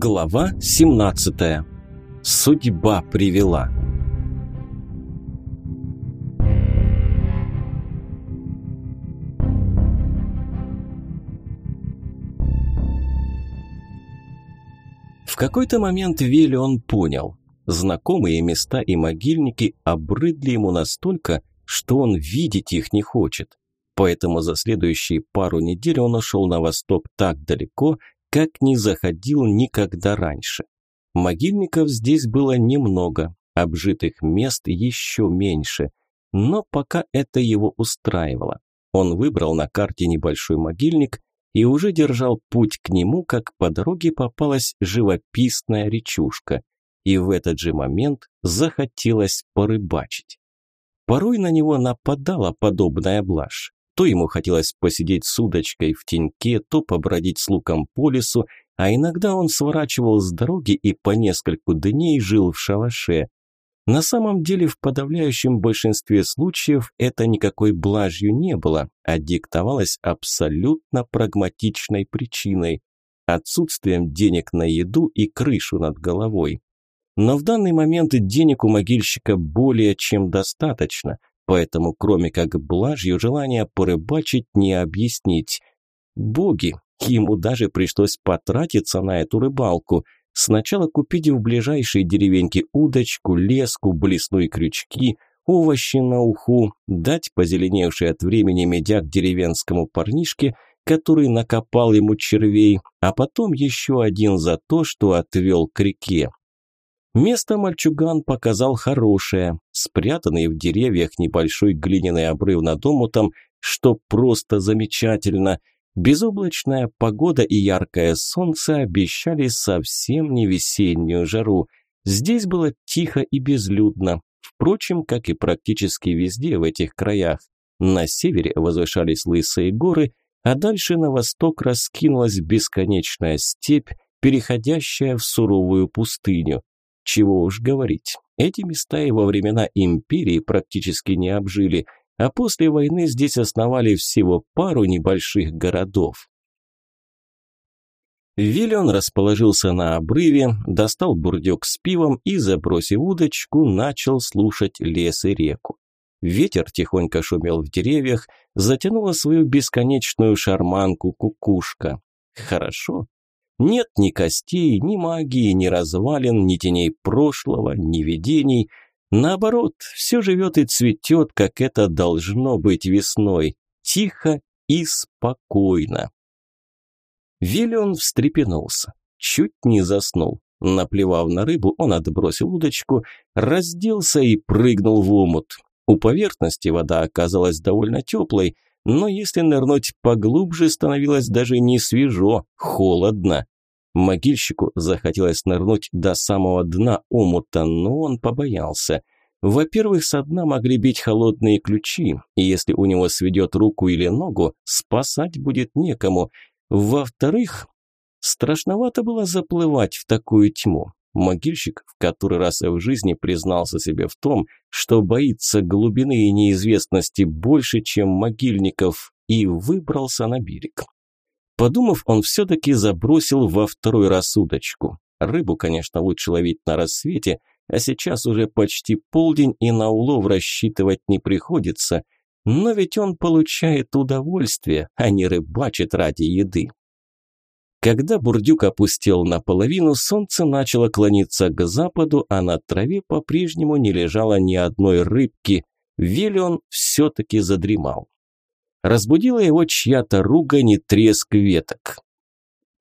Глава 17. Судьба привела. В какой-то момент Вилли он понял. Знакомые места и могильники обрыдли ему настолько, что он видеть их не хочет. Поэтому за следующие пару недель он ушел на восток так далеко, как не заходил никогда раньше. Могильников здесь было немного, обжитых мест еще меньше, но пока это его устраивало. Он выбрал на карте небольшой могильник и уже держал путь к нему, как по дороге попалась живописная речушка, и в этот же момент захотелось порыбачить. Порой на него нападала подобная блажь. То ему хотелось посидеть с удочкой в теньке, то побродить с луком по лесу, а иногда он сворачивал с дороги и по нескольку дней жил в шалаше. На самом деле в подавляющем большинстве случаев это никакой блажью не было, а диктовалось абсолютно прагматичной причиной – отсутствием денег на еду и крышу над головой. Но в данный момент денег у могильщика более чем достаточно, поэтому кроме как блажью желания порыбачить не объяснить. Боги, ему даже пришлось потратиться на эту рыбалку. Сначала купить в ближайшей деревеньке удочку, леску, блесну крючки, овощи на уху, дать позеленевший от времени медяк деревенскому парнишке, который накопал ему червей, а потом еще один за то, что отвел к реке. Место мальчуган показал хорошее, спрятанный в деревьях небольшой глиняный обрыв над омутом, что просто замечательно. Безоблачная погода и яркое солнце обещали совсем не весеннюю жару. Здесь было тихо и безлюдно, впрочем, как и практически везде в этих краях. На севере возвышались лысые горы, а дальше на восток раскинулась бесконечная степь, переходящая в суровую пустыню. Чего уж говорить, эти места и во времена империи практически не обжили, а после войны здесь основали всего пару небольших городов. Виллион расположился на обрыве, достал бурдюк с пивом и, забросив удочку, начал слушать лес и реку. Ветер тихонько шумел в деревьях, затянула свою бесконечную шарманку кукушка. Хорошо, нет ни костей, ни магии, ни развалин, ни теней прошлого, ни видений. Наоборот, все живет и цветет, как это должно быть весной, тихо и спокойно. Виллион встрепенулся, чуть не заснул. Наплевав на рыбу, он отбросил удочку, разделся и прыгнул в омут. У поверхности вода оказалась довольно теплой, но если нырнуть поглубже, становилось даже не свежо, холодно. Могильщику захотелось нырнуть до самого дна омута, но он побоялся. Во-первых, со дна могли бить холодные ключи, и если у него сведет руку или ногу, спасать будет некому. Во-вторых, страшновато было заплывать в такую тьму. Могильщик в который раз в жизни признался себе в том, что боится глубины и неизвестности больше, чем могильников, и выбрался на берег. Подумав, он все-таки забросил во второй раз удочку. Рыбу, конечно, лучше ловить на рассвете, а сейчас уже почти полдень и на улов рассчитывать не приходится, но ведь он получает удовольствие, а не рыбачит ради еды. Когда бурдюк опустел наполовину, солнце начало клониться к западу, а на траве по-прежнему не лежало ни одной рыбки. Виллион все-таки задремал. Разбудила его чья-то ругань и треск веток.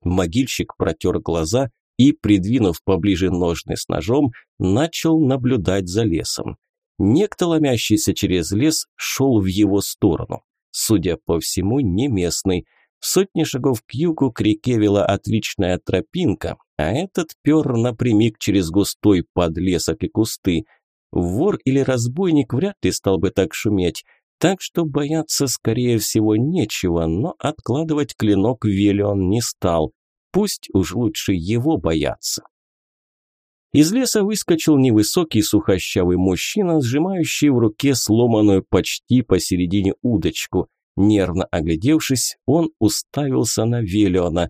Могильщик протер глаза и, придвинув поближе ножны с ножом, начал наблюдать за лесом. Некто, ломящийся через лес, шел в его сторону. Судя по всему, не местный – сотни шагов к югу к реке вела отличная тропинка, а этот пер напрямик через густой подлесок и кусты. Вор или разбойник вряд ли стал бы так шуметь, так что бояться, скорее всего, нечего, но откладывать клинок Велион не стал. Пусть уж лучше его бояться. Из леса выскочил невысокий сухощавый мужчина, сжимающий в руке сломанную почти посередине удочку. Нервно оглядевшись, он уставился на Велиона.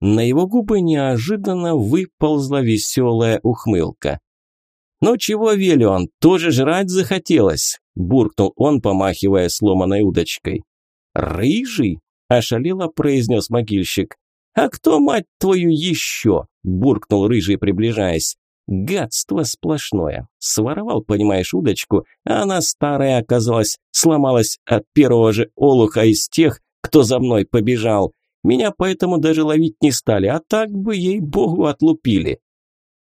На его губы неожиданно выползла веселая ухмылка. «Ну чего, Велион, тоже жрать захотелось?» – буркнул он, помахивая сломанной удочкой. «Рыжий?» – ошалело произнес могильщик. «А кто, мать твою, еще?» – буркнул рыжий, приближаясь. Гадство сплошное. Своровал, понимаешь, удочку, а она старая оказалась, сломалась от первого же олуха из тех, кто за мной побежал. Меня поэтому даже ловить не стали, а так бы, ей-богу, отлупили.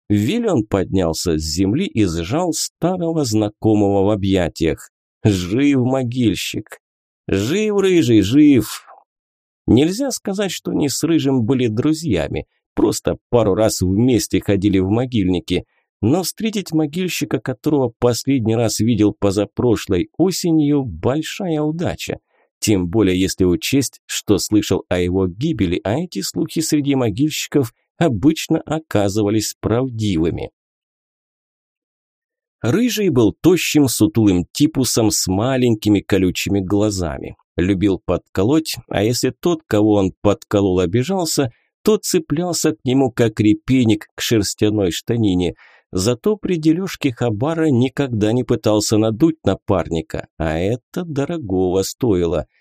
Виллион поднялся с земли и сжал старого знакомого в объятиях. Жив могильщик. Жив, рыжий, жив. Нельзя сказать, что они с рыжим были друзьями. Просто пару раз вместе ходили в могильники. Но встретить могильщика, которого последний раз видел позапрошлой осенью, большая удача. Тем более, если учесть, что слышал о его гибели, а эти слухи среди могильщиков – обычно оказывались правдивыми. Рыжий был тощим, сутулым типусом с маленькими колючими глазами. Любил подколоть, а если тот, кого он подколол, обижался, то цеплялся к нему как репейник к шерстяной штанине. Зато при дележке хабара никогда не пытался надуть напарника, а это дорогого стоило –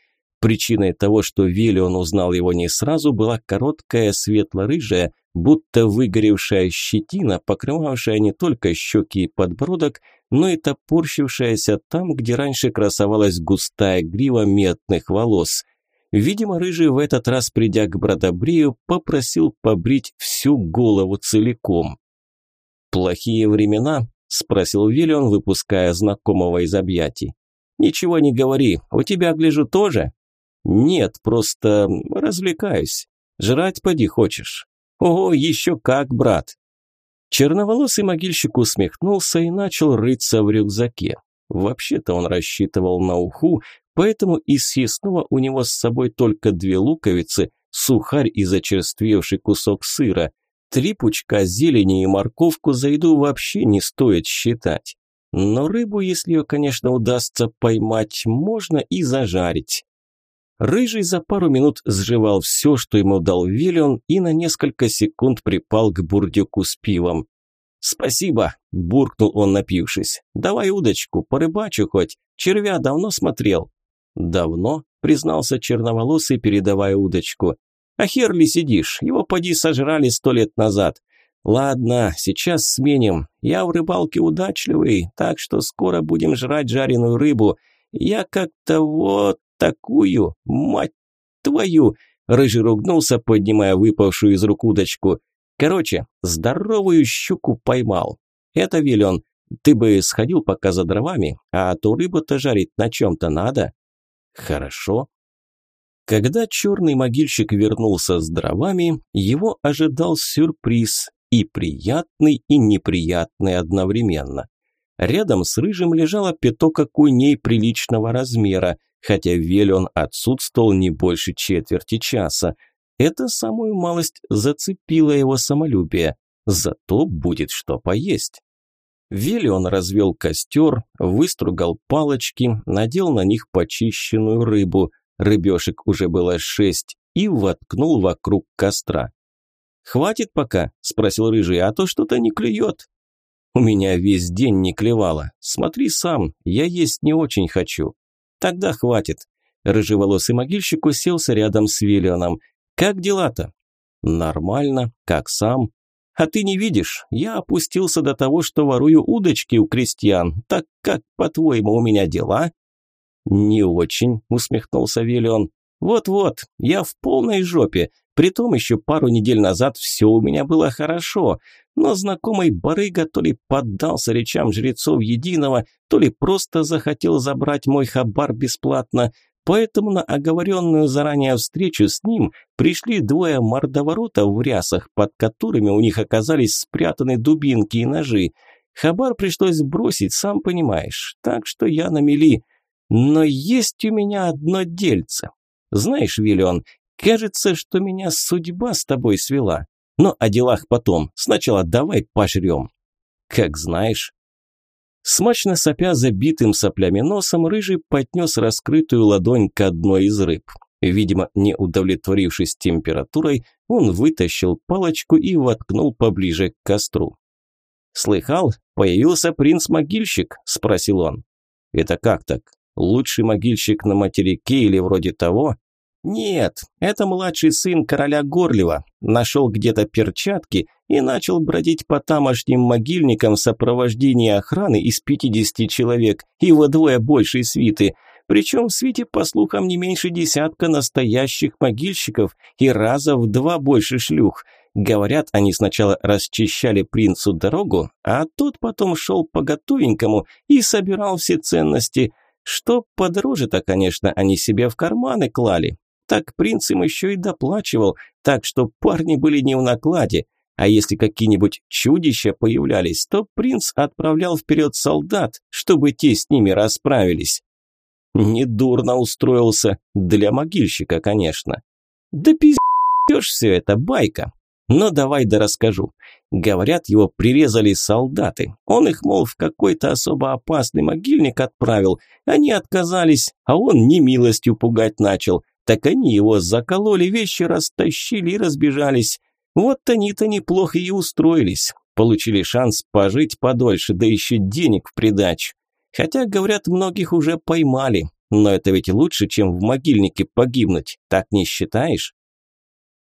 Причиной того, что Виллион узнал его не сразу, была короткая светло-рыжая, будто выгоревшая щетина, покрывавшая не только щеки и подбородок, но и топорщившаяся там, где раньше красовалась густая грива медных волос. Видимо, Рыжий в этот раз, придя к Бродобрею, попросил побрить всю голову целиком. «Плохие времена?» – спросил Виллион, выпуская знакомого из объятий. «Ничего не говори, у тебя, гляжу, тоже?» «Нет, просто развлекаюсь. Жрать поди хочешь». «Ого, еще как, брат!» Черноволосый могильщик усмехнулся и начал рыться в рюкзаке. Вообще-то он рассчитывал на уху, поэтому из съестного у него с собой только две луковицы, сухарь и зачерствевший кусок сыра. Три пучка зелени и морковку за еду вообще не стоит считать. Но рыбу, если ее, конечно, удастся поймать, можно и зажарить. Рыжий за пару минут сживал все, что ему дал Виллион, и на несколько секунд припал к бурдюку с пивом. «Спасибо», – буркнул он, напившись. «Давай удочку, порыбачу хоть. Червя давно смотрел». «Давно?» – признался черноволосый, передавая удочку. «А хер ли сидишь? Его поди сожрали сто лет назад. Ладно, сейчас сменим. Я в рыбалке удачливый, так что скоро будем жрать жареную рыбу. Я как-то вот такую, мать твою!» Рыжий ругнулся, поднимая выпавшую из рук удочку. «Короче, здоровую щуку поймал. Это, Виллион, ты бы сходил пока за дровами, а то рыбу-то жарить на чем-то надо». «Хорошо». Когда черный могильщик вернулся с дровами, его ожидал сюрприз, и приятный, и неприятный одновременно. Рядом с рыжим лежала пяток окуней приличного размера, хотя Велион отсутствовал не больше четверти часа. Это самую малость зацепило его самолюбие. Зато будет что поесть. Велион развел костер, выстругал палочки, надел на них почищенную рыбу, рыбешек уже было шесть, и воткнул вокруг костра. «Хватит пока?» – спросил Рыжий, – «а то что-то не клюет». «У меня весь день не клевало. Смотри сам, я есть не очень хочу». Тогда хватит. Рыжеволосый могильщик уселся рядом с Виллионом. Как дела-то? Нормально, как сам. А ты не видишь, я опустился до того, что ворую удочки у крестьян. Так как, по-твоему, у меня дела? Не очень, усмехнулся Виллион. Вот-вот, я в полной жопе. Притом еще пару недель назад все у меня было хорошо, но знакомый барыга то ли поддался речам жрецов единого, то ли просто захотел забрать мой хабар бесплатно, поэтому на оговоренную заранее встречу с ним пришли двое мордоворотов в рясах, под которыми у них оказались спрятаны дубинки и ножи. Хабар пришлось бросить, сам понимаешь, так что я на мели. Но есть у меня одно дельце. Знаешь, Виллион, Кажется, что меня судьба с тобой свела. Но о делах потом. Сначала давай пожрем. Как знаешь. Смачно сопя забитым соплями носом, рыжий поднес раскрытую ладонь к одной из рыб. Видимо, не удовлетворившись температурой, он вытащил палочку и воткнул поближе к костру. «Слыхал, появился принц-могильщик?» – спросил он. «Это как так? Лучший могильщик на материке или вроде того?» «Нет, это младший сын короля Горлева. Нашел где-то перчатки и начал бродить по тамошним могильникам в сопровождении охраны из 50 человек и вдвое большей свиты. Причем в свите, по слухам, не меньше десятка настоящих могильщиков и раза в два больше шлюх. Говорят, они сначала расчищали принцу дорогу, а тот потом шел по готовенькому и собирал все ценности. Что подороже-то, конечно, они себе в карманы клали. Так принц им еще и доплачивал, так что парни были не в накладе. А если какие-нибудь чудища появлялись, то принц отправлял вперед солдат, чтобы те с ними расправились. Недурно устроился, для могильщика, конечно. Да пиздешь все это, байка. Но давай да расскажу. Говорят, его прирезали солдаты. Он их, мол, в какой-то особо опасный могильник отправил. Они отказались, а он немилостью пугать начал. Так они его закололи, вещи растащили и разбежались. Вот они-то неплохо и устроились. Получили шанс пожить подольше, да еще денег в придачу. Хотя, говорят, многих уже поймали. Но это ведь лучше, чем в могильнике погибнуть. Так не считаешь?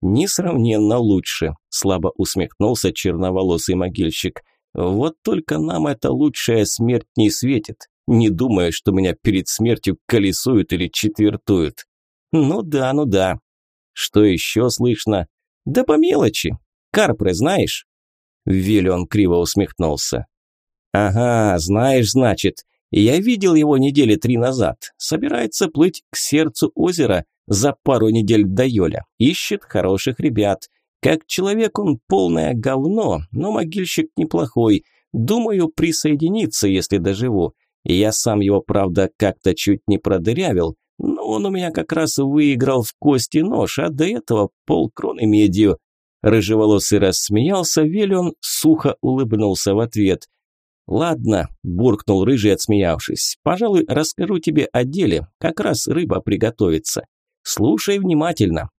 Несравненно лучше, слабо усмехнулся черноволосый могильщик. Вот только нам эта лучшая смерть не светит. Не думая, что меня перед смертью колесуют или четвертуют. Ну да, ну да. Что еще слышно? Да по мелочи. Карпры знаешь? Виллион криво усмехнулся. Ага, знаешь, значит. Я видел его недели три назад. Собирается плыть к сердцу озера за пару недель до Йоля. Ищет хороших ребят. Как человек он полное говно, но могильщик неплохой. Думаю, присоединиться, если доживу. Я сам его, правда, как-то чуть не продырявил, но он у меня как раз выиграл в кости нож, а до этого полкроны медью. Рыжеволосый рассмеялся, Велион сухо улыбнулся в ответ. «Ладно», – буркнул Рыжий, отсмеявшись, – «пожалуй, расскажу тебе о деле, как раз рыба приготовится. Слушай внимательно.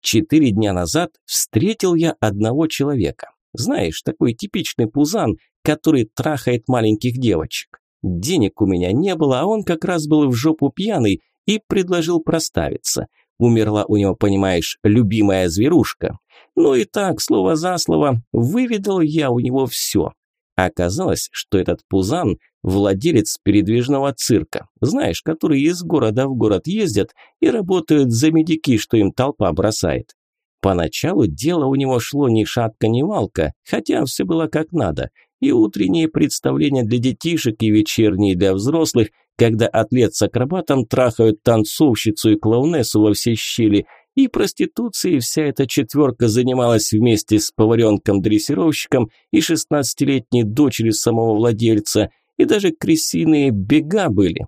Четыре дня назад встретил я одного человека. Знаешь, такой типичный пузан, который трахает маленьких девочек. Денег у меня не было, а он как раз был в жопу пьяный и предложил проставиться. Умерла у него, понимаешь, любимая зверушка. Ну и так, слово за слово, выведал я у него все. Оказалось, что этот пузан – владелец передвижного цирка, знаешь, которые из города в город ездят и работают за медики, что им толпа бросает. Поначалу дело у него шло ни шатка, ни валка, хотя все было как надо. И утренние представления для детишек, и вечерние для взрослых, когда атлет с акробатом трахают танцовщицу и клоунессу во все щели, и проституцией вся эта четверка занималась вместе с поваренком-дрессировщиком и шестнадцатилетней дочерью самого владельца, и даже крысиные бега были.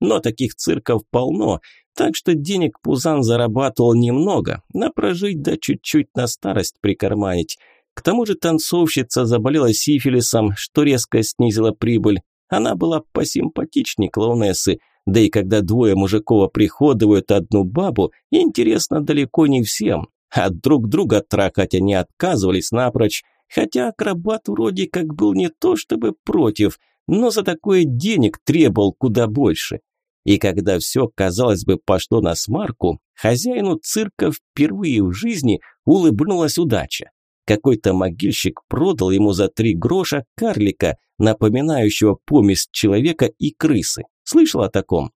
Но таких цирков полно, так что денег Пузан зарабатывал немного, на прожить да чуть-чуть на старость прикарманить. К тому же танцовщица заболела сифилисом, что резко снизило прибыль. Она была посимпатичней клоунессы, да и когда двое мужиков приходуют одну бабу, интересно далеко не всем. А друг друга трахать они отказывались напрочь, хотя акробат вроде как был не то чтобы против, но за такое денег требовал куда больше. И когда все, казалось бы, пошло на смарку, хозяину цирка впервые в жизни улыбнулась удача. Какой-то могильщик продал ему за три гроша карлика, напоминающего помесь человека и крысы. Слышал о таком?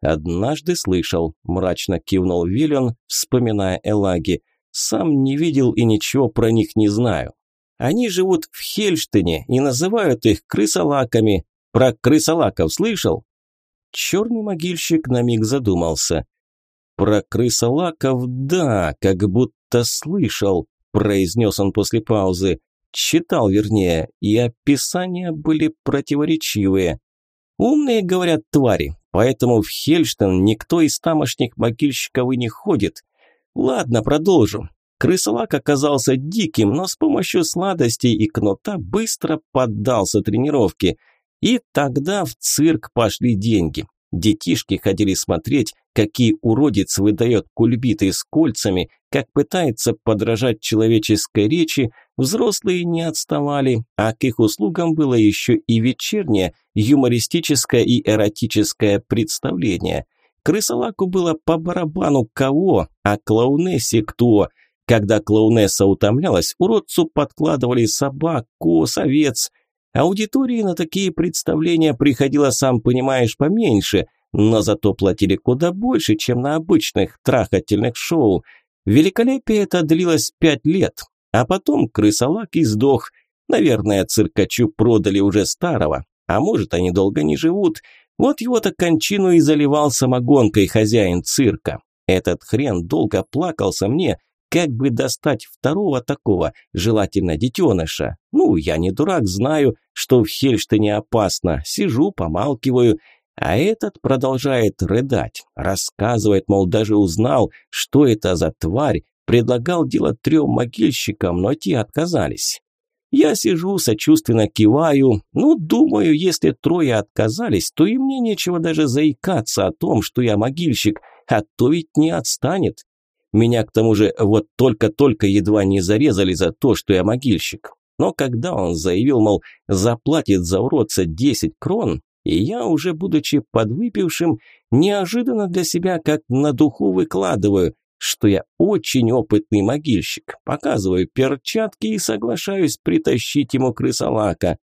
Однажды слышал, мрачно кивнул Виллион, вспоминая Элаги. Сам не видел и ничего про них не знаю. Они живут в Хельштине и называют их крысолаками. Про крысолаков слышал? Черный могильщик на миг задумался. Про крысолаков, да, как будто слышал произнес он после паузы. Читал, вернее, и описания были противоречивые. Умные, говорят, твари, поэтому в Хельштен никто из тамошних могильщиков и не ходит. Ладно, продолжу. Крысолак оказался диким, но с помощью сладостей и кнута быстро поддался тренировке. И тогда в цирк пошли деньги. Детишки ходили смотреть, какие уродец выдает кульбиты с кольцами, как пытается подражать человеческой речи, взрослые не отставали, а к их услугам было еще и вечернее, юмористическое и эротическое представление. Крысолаку было по барабану кого, а клоунессе кто. Когда клоунесса утомлялась, уродцу подкладывали собак, коз, овец – Аудитории на такие представления приходило, сам понимаешь, поменьше, но зато платили куда больше, чем на обычных трахательных шоу. Великолепие это длилось пять лет, а потом крысолак и сдох. Наверное, циркачу продали уже старого, а может, они долго не живут. Вот его-то кончину и заливал самогонкой хозяин цирка. Этот хрен долго плакался мне, как бы достать второго такого, желательно детеныша? Ну, я не дурак, знаю, что в Хельштине опасно. Сижу, помалкиваю. А этот продолжает рыдать. Рассказывает, мол, даже узнал, что это за тварь. Предлагал делать трем могильщикам, но те отказались. Я сижу, сочувственно киваю. Ну, думаю, если трое отказались, то и мне нечего даже заикаться о том, что я могильщик, а то ведь не отстанет. Меня к тому же вот только-только едва не зарезали за то, что я могильщик. Но когда он заявил, мол, заплатит за уродца 10 крон, и я, уже будучи подвыпившим, неожиданно для себя как на духу выкладываю, что я очень опытный могильщик, показываю перчатки и соглашаюсь притащить ему крысолака.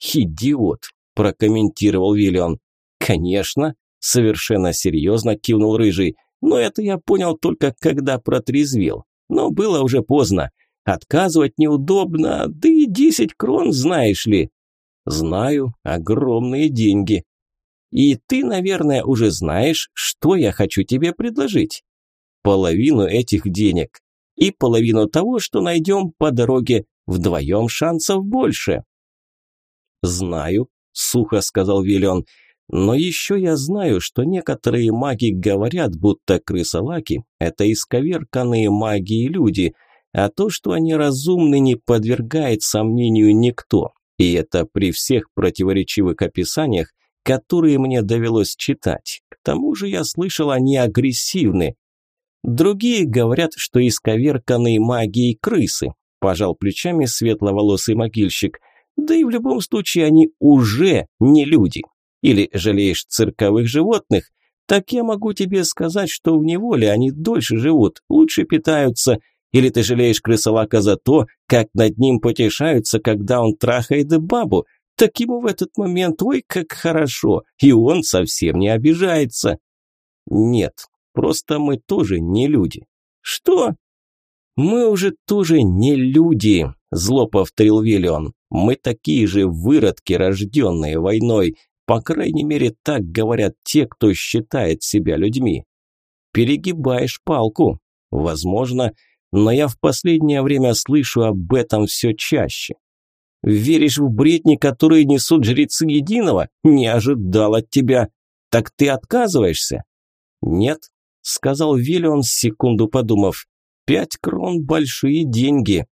«Идиот!» – прокомментировал Виллион. «Конечно!» – совершенно серьезно кивнул Рыжий – но это я понял только когда протрезвел. Но было уже поздно. Отказывать неудобно, да и десять крон, знаешь ли. Знаю, огромные деньги. И ты, наверное, уже знаешь, что я хочу тебе предложить. Половину этих денег. И половину того, что найдем по дороге. Вдвоем шансов больше. Знаю, сухо сказал Виллион. Но еще я знаю, что некоторые маги говорят, будто крысолаки – это исковерканные маги и люди, а то, что они разумны, не подвергает сомнению никто. И это при всех противоречивых описаниях, которые мне довелось читать. К тому же я слышал, они агрессивны. Другие говорят, что исковерканные маги и крысы, пожал плечами светловолосый могильщик. Да и в любом случае они уже не люди. Или жалеешь цирковых животных? Так я могу тебе сказать, что в неволе они дольше живут, лучше питаются. Или ты жалеешь крысолака за то, как над ним потешаются, когда он трахает бабу? Так ему в этот момент, ой, как хорошо, и он совсем не обижается. Нет, просто мы тоже не люди. Что? Мы уже тоже не люди, зло повторил Виллион. Мы такие же выродки, рожденные войной. По крайней мере, так говорят те, кто считает себя людьми. Перегибаешь палку. Возможно, но я в последнее время слышу об этом все чаще. Веришь в бредни, которые несут жрецы единого? Не ожидал от тебя. Так ты отказываешься? Нет, сказал Виллион, секунду подумав. Пять крон – большие деньги.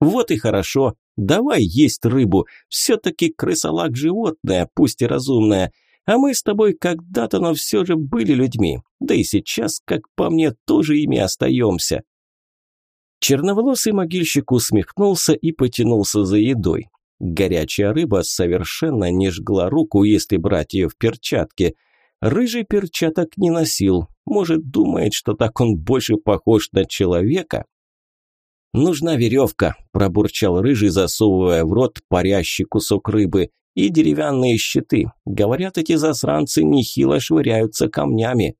Вот и хорошо. Давай есть рыбу. Все-таки крысолак животное, пусть и разумное. А мы с тобой когда-то, но все же были людьми. Да и сейчас, как по мне, тоже ими остаемся. Черноволосый могильщик усмехнулся и потянулся за едой. Горячая рыба совершенно не жгла руку, если брать ее в перчатке. Рыжий перчаток не носил. Может, думает, что так он больше похож на человека? «Нужна веревка», – пробурчал рыжий, засовывая в рот парящий кусок рыбы. «И деревянные щиты. Говорят, эти засранцы нехило швыряются камнями».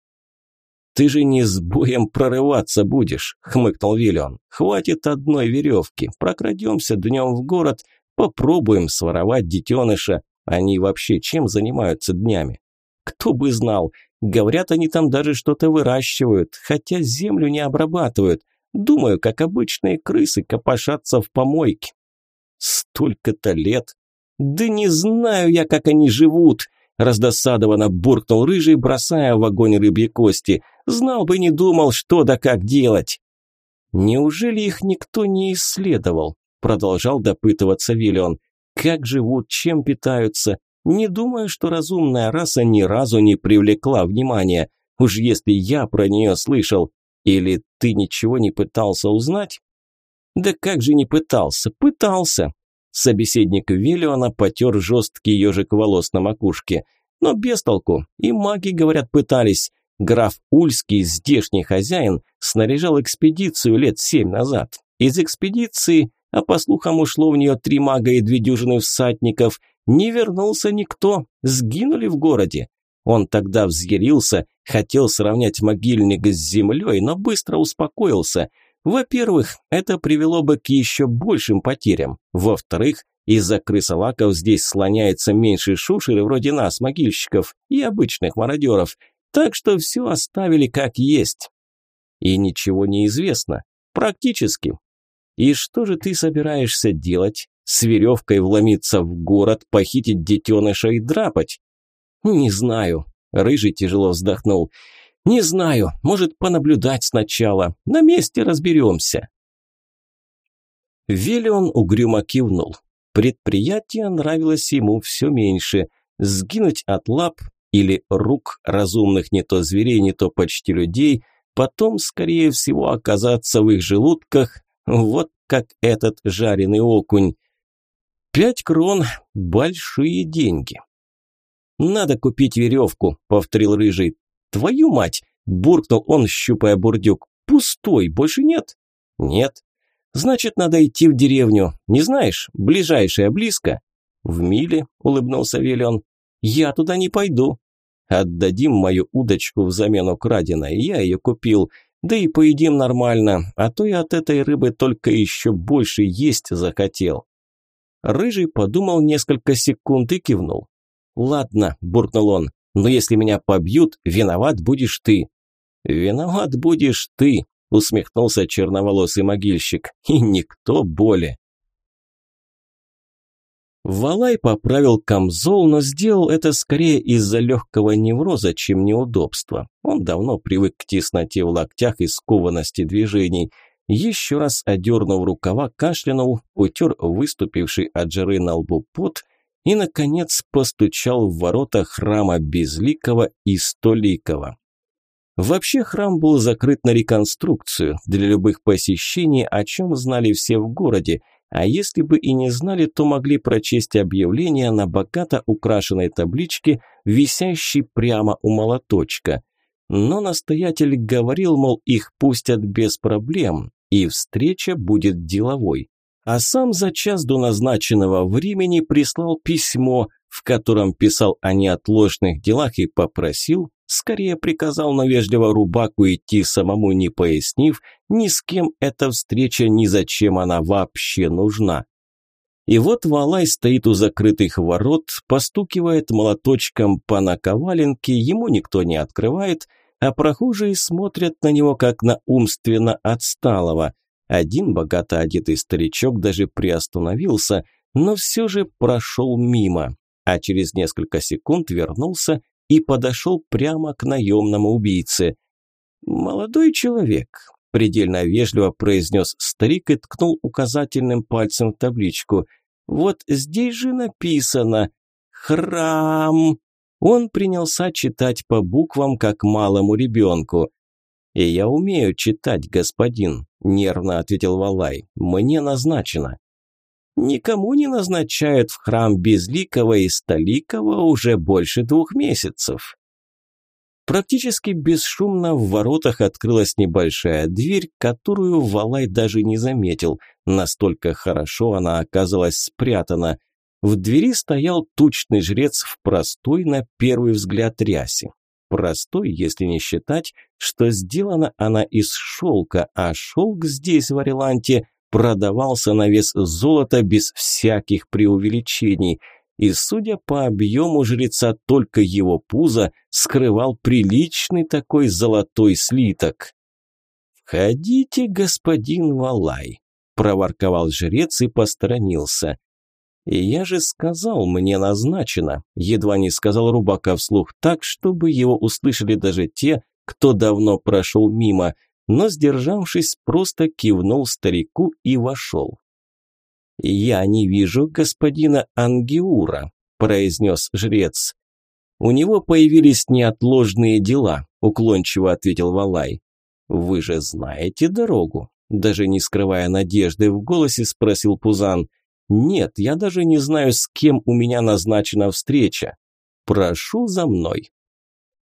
«Ты же не с боем прорываться будешь», – хмыкнул Виллион. «Хватит одной веревки. Прокрадемся днем в город, попробуем своровать детеныша. Они вообще чем занимаются днями? Кто бы знал. Говорят, они там даже что-то выращивают, хотя землю не обрабатывают. Думаю, как обычные крысы копошатся в помойке. Столько-то лет. Да не знаю я, как они живут. Раздосадованно буркнул рыжий, бросая в огонь рыбьи кости. Знал бы, не думал, что да как делать. Неужели их никто не исследовал? Продолжал допытываться Виллион. Как живут, чем питаются? Не думаю, что разумная раса ни разу не привлекла внимания. Уж если я про нее слышал. Или ты ничего не пытался узнать? Да как же не пытался? Пытался. Собеседник Виллиона потер жесткий ежик волос на макушке. Но без толку. И маги, говорят, пытались. Граф Ульский, здешний хозяин, снаряжал экспедицию лет семь назад. Из экспедиции, а по слухам ушло в нее три мага и две дюжины всадников, не вернулся никто, сгинули в городе. Он тогда взъярился, хотел сравнять могильник с землей, но быстро успокоился. Во-первых, это привело бы к еще большим потерям. Во-вторых, из-за крысолаков здесь слоняется меньше шушеры вроде нас, могильщиков, и обычных мародеров. Так что все оставили как есть. И ничего не известно. Практически. И что же ты собираешься делать? С веревкой вломиться в город, похитить детеныша и драпать? Не знаю. Рыжий тяжело вздохнул. Не знаю, может понаблюдать сначала. На месте разберемся. Велион угрюмо кивнул. Предприятие нравилось ему все меньше. Сгинуть от лап или рук разумных не то зверей, не то почти людей, потом, скорее всего, оказаться в их желудках, вот как этот жареный окунь. Пять крон – большие деньги. «Надо купить веревку», – повторил Рыжий. «Твою мать!» – буркнул он, щупая бурдюк. «Пустой, больше нет?» «Нет». «Значит, надо идти в деревню. Не знаешь, ближайшая близко?» «В миле», – улыбнулся Велион. «Я туда не пойду». «Отдадим мою удочку взамен украденной. Я ее купил. Да и поедим нормально, а то я от этой рыбы только еще больше есть захотел». Рыжий подумал несколько секунд и кивнул. «Ладно», – буркнул он, – «но если меня побьют, виноват будешь ты». «Виноват будешь ты», – усмехнулся черноволосый могильщик, – «и никто более». Валай поправил камзол, но сделал это скорее из-за легкого невроза, чем неудобства. Он давно привык к тесноте в локтях и скованности движений. Еще раз одернув рукава, кашлянул, утер выступивший от жары на лбу пот и, наконец, постучал в ворота храма Безликого и Столикого. Вообще храм был закрыт на реконструкцию для любых посещений, о чем знали все в городе, а если бы и не знали, то могли прочесть объявление на богато украшенной табличке, висящей прямо у молоточка. Но настоятель говорил, мол, их пустят без проблем, и встреча будет деловой а сам за час до назначенного времени прислал письмо, в котором писал о неотложных делах и попросил, скорее приказал на вежливо рубаку идти самому не пояснив, ни с кем эта встреча, ни зачем она вообще нужна. И вот Валай стоит у закрытых ворот, постукивает молоточком по наковаленке, ему никто не открывает, а прохожие смотрят на него как на умственно отсталого. Один богато одетый старичок даже приостановился, но все же прошел мимо, а через несколько секунд вернулся и подошел прямо к наемному убийце. «Молодой человек», – предельно вежливо произнес старик и ткнул указательным пальцем в табличку. «Вот здесь же написано «Храм». Он принялся читать по буквам, как малому ребенку. «И я умею читать, господин», – нервно ответил Валай. «Мне назначено». «Никому не назначают в храм Безликого и Столикого уже больше двух месяцев». Практически бесшумно в воротах открылась небольшая дверь, которую Валай даже не заметил. Настолько хорошо она оказалась спрятана. В двери стоял тучный жрец в простой, на первый взгляд, рясе. Простой, если не считать, что сделана она из шелка, а шелк здесь, в Ариланте, продавался на вес золота без всяких преувеличений. И, судя по объему жреца, только его пузо скрывал приличный такой золотой слиток. «Входите, господин Валай», – проворковал жрец и посторонился. И я же сказал, мне назначено. Едва не сказал Рубака вслух так, чтобы его услышали даже те, кто давно прошел мимо, но, сдержавшись, просто кивнул старику и вошел. «Я не вижу господина Ангиура», произнес жрец. «У него появились неотложные дела», – уклончиво ответил Валай. «Вы же знаете дорогу?» Даже не скрывая надежды в голосе, спросил Пузан. «Нет, я даже не знаю, с кем у меня назначена встреча. Прошу за мной».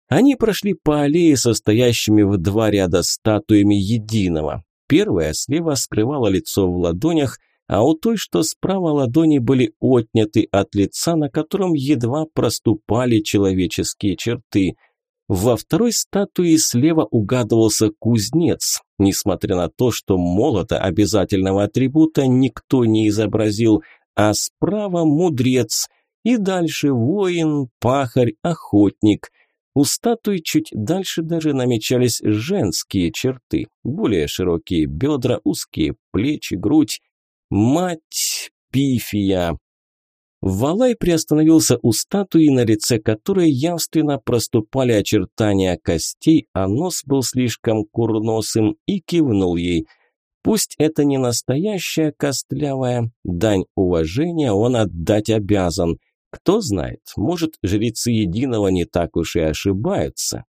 Они прошли по аллее, состоящими в два ряда статуями единого. Первая слева скрывала лицо в ладонях, а у той, что справа ладони были отняты от лица, на котором едва проступали человеческие черты. Во второй статуе слева угадывался кузнец, несмотря на то, что молота обязательного атрибута никто не изобразил, а справа мудрец, и дальше воин, пахарь, охотник. У статуи чуть дальше даже намечались женские черты, более широкие бедра, узкие плечи, грудь. Мать Пифия! Валай приостановился у статуи, на лице которой явственно проступали очертания костей, а нос был слишком курносым, и кивнул ей. Пусть это не настоящая костлявая, дань уважения он отдать обязан. Кто знает, может, жрецы единого не так уж и ошибаются.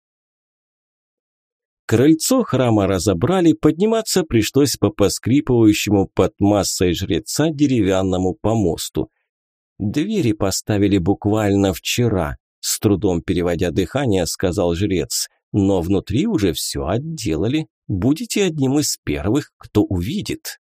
Крыльцо храма разобрали, подниматься пришлось по поскрипывающему под массой жреца деревянному помосту. Двери поставили буквально вчера, с трудом переводя дыхание, сказал жрец. Но внутри уже все отделали. Будете одним из первых, кто увидит.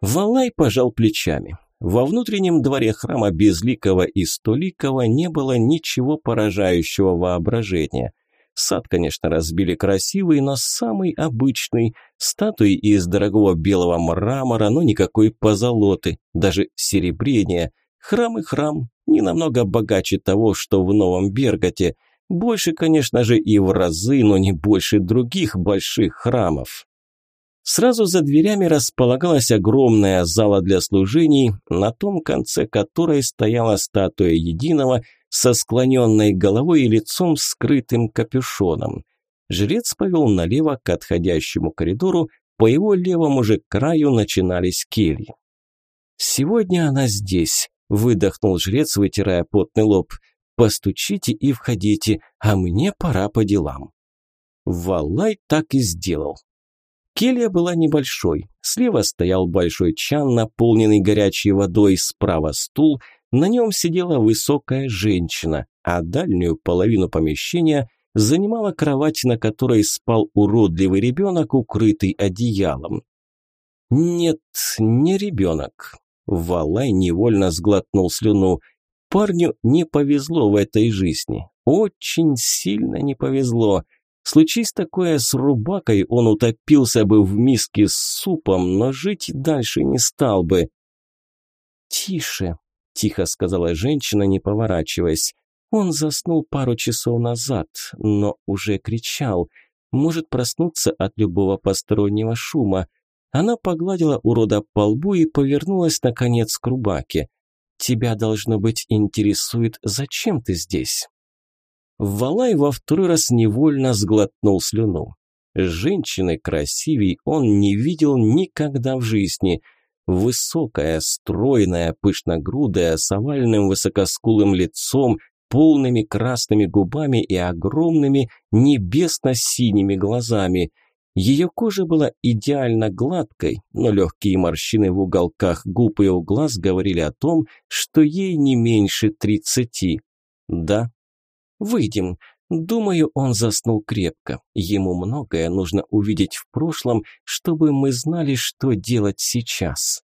Валай пожал плечами. Во внутреннем дворе храма Безликого и Столикого не было ничего поражающего воображения. Сад, конечно, разбили красивый, но самый обычный. Статуи из дорогого белого мрамора, но никакой позолоты, даже серебрения. Храм и храм, не намного богаче того, что в Новом Берготе. Больше, конечно же, и в разы, но не больше других больших храмов. Сразу за дверями располагалась огромная зала для служений, на том конце которой стояла статуя единого со склоненной головой и лицом скрытым капюшоном. Жрец повел налево к отходящему коридору, по его левому же краю начинались кельи. «Сегодня она здесь», – выдохнул жрец, вытирая потный лоб. «Постучите и входите, а мне пора по делам». Валай так и сделал. Келья была небольшой. Слева стоял большой чан, наполненный горячей водой, справа стул, на нем сидела высокая женщина, а дальнюю половину помещения занимала кровать, на которой спал уродливый ребенок, укрытый одеялом. Нет, не ребенок. Валай невольно сглотнул слюну. Парню не повезло в этой жизни. Очень сильно не повезло. Случись такое с рубакой, он утопился бы в миске с супом, но жить дальше не стал бы. «Тише», – тихо сказала женщина, не поворачиваясь. Он заснул пару часов назад, но уже кричал. Может проснуться от любого постороннего шума. Она погладила урода по лбу и повернулась, наконец, к рубаке. «Тебя, должно быть, интересует, зачем ты здесь?» Валай во второй раз невольно сглотнул слюну. Женщины красивей он не видел никогда в жизни. Высокая, стройная, пышногрудая, с овальным высокоскулым лицом, полными красными губами и огромными небесно-синими глазами. Ее кожа была идеально гладкой, но легкие морщины в уголках губ и у глаз говорили о том, что ей не меньше тридцати. Да, Выйдем. Думаю, он заснул крепко. Ему многое нужно увидеть в прошлом, чтобы мы знали, что делать сейчас.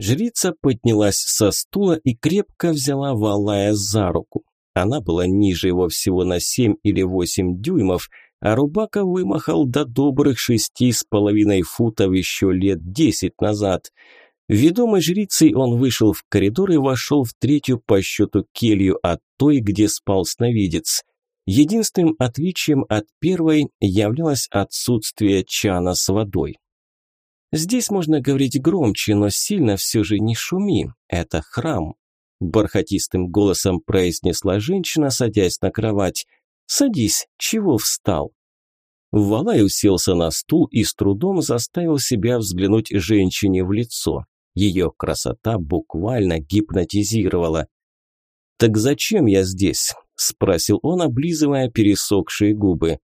Жрица поднялась со стула и крепко взяла Валая за руку. Она была ниже его всего на семь или восемь дюймов, а Рубака вымахал до добрых шести с половиной футов еще лет десять назад – Ведомый жрицей он вышел в коридор и вошел в третью по счету келью от той, где спал сновидец. Единственным отличием от первой являлось отсутствие чана с водой. Здесь можно говорить громче, но сильно все же не шуми. Это храм. Бархатистым голосом произнесла женщина, садясь на кровать. «Садись, чего встал?» Валай уселся на стул и с трудом заставил себя взглянуть женщине в лицо. Ее красота буквально гипнотизировала. «Так зачем я здесь?» – спросил он, облизывая пересохшие губы.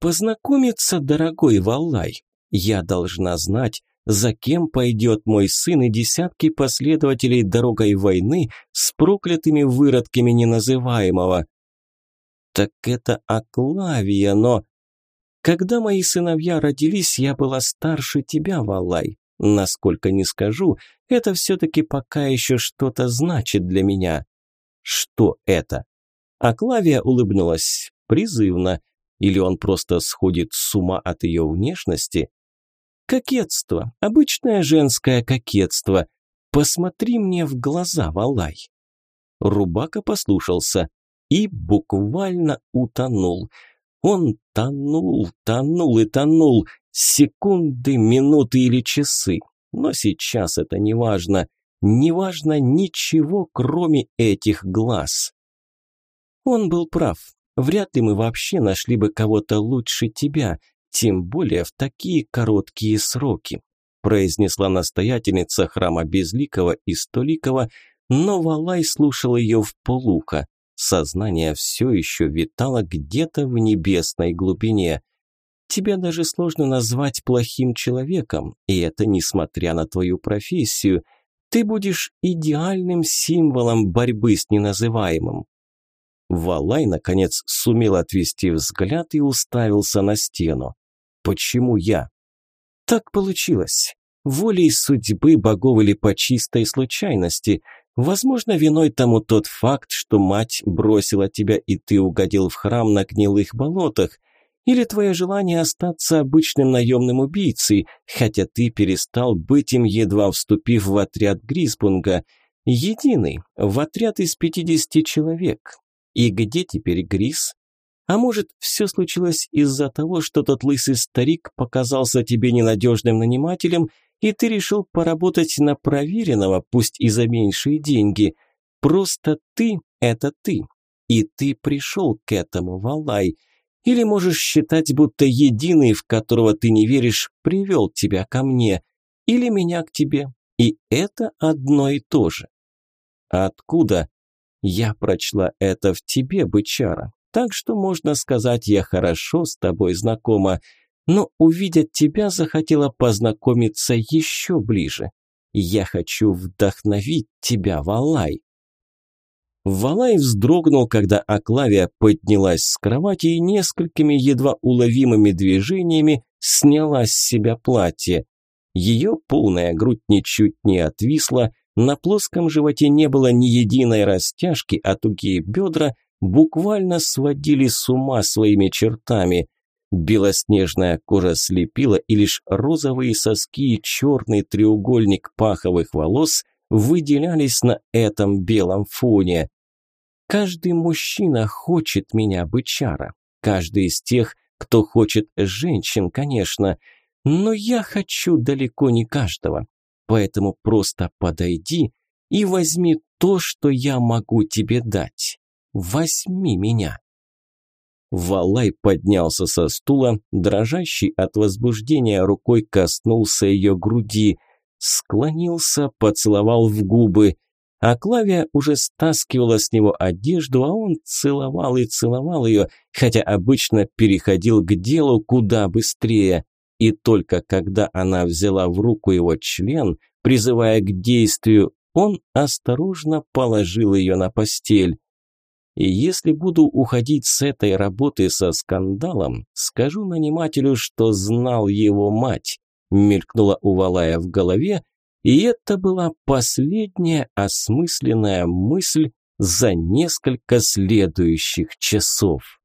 «Познакомиться, дорогой Валлай. Я должна знать, за кем пойдет мой сын и десятки последователей дорогой войны с проклятыми выродками неназываемого». «Так это Аклавия, но...» «Когда мои сыновья родились, я была старше тебя, Валлай. Насколько не скажу, это все-таки пока еще что-то значит для меня. Что это? А Клавия улыбнулась призывно. Или он просто сходит с ума от ее внешности? Кокетство, обычное женское кокетство. Посмотри мне в глаза, Валай. Рубака послушался и буквально утонул. Он тонул, тонул и тонул. Секунды, минуты или часы. Но сейчас это не важно. Не важно ничего, кроме этих глаз. Он был прав. Вряд ли мы вообще нашли бы кого-то лучше тебя, тем более в такие короткие сроки, произнесла настоятельница храма Безликого и Столикова, но Валай слушал ее в полухо. Сознание все еще витало где-то в небесной глубине. Тебя даже сложно назвать плохим человеком, и это несмотря на твою профессию – ты будешь идеальным символом борьбы с неназываемым. Валай, наконец, сумел отвести взгляд и уставился на стену. Почему я? Так получилось. Волей судьбы богов или по чистой случайности. Возможно, виной тому тот факт, что мать бросила тебя, и ты угодил в храм на гнилых болотах – или твое желание остаться обычным наемным убийцей, хотя ты перестал быть им, едва вступив в отряд Гриспунга. Единый, в отряд из пятидесяти человек. И где теперь Грис? А может, все случилось из-за того, что тот лысый старик показался тебе ненадежным нанимателем, и ты решил поработать на проверенного, пусть и за меньшие деньги. Просто ты – это ты. И ты пришел к этому, Валай – или можешь считать, будто единый, в которого ты не веришь, привел тебя ко мне, или меня к тебе. И это одно и то же. Откуда? Я прочла это в тебе, бычара. Так что можно сказать, я хорошо с тобой знакома, но увидя тебя, захотела познакомиться еще ближе. Я хочу вдохновить тебя, Валай. Валай вздрогнул, когда Аклавия поднялась с кровати и несколькими едва уловимыми движениями сняла с себя платье. Ее полная грудь ничуть не отвисла, на плоском животе не было ни единой растяжки, а тугие бедра буквально сводили с ума своими чертами. Белоснежная кожа слепила, и лишь розовые соски и черный треугольник паховых волос выделялись на этом белом фоне. Каждый мужчина хочет меня, бычара. Каждый из тех, кто хочет женщин, конечно. Но я хочу далеко не каждого. Поэтому просто подойди и возьми то, что я могу тебе дать. Возьми меня. Валай поднялся со стула, дрожащий от возбуждения рукой коснулся ее груди – склонился, поцеловал в губы. А Клавия уже стаскивала с него одежду, а он целовал и целовал ее, хотя обычно переходил к делу куда быстрее. И только когда она взяла в руку его член, призывая к действию, он осторожно положил ее на постель. И если буду уходить с этой работы со скандалом, скажу нанимателю, что знал его мать мелькнула у Валая в голове, и это была последняя осмысленная мысль за несколько следующих часов.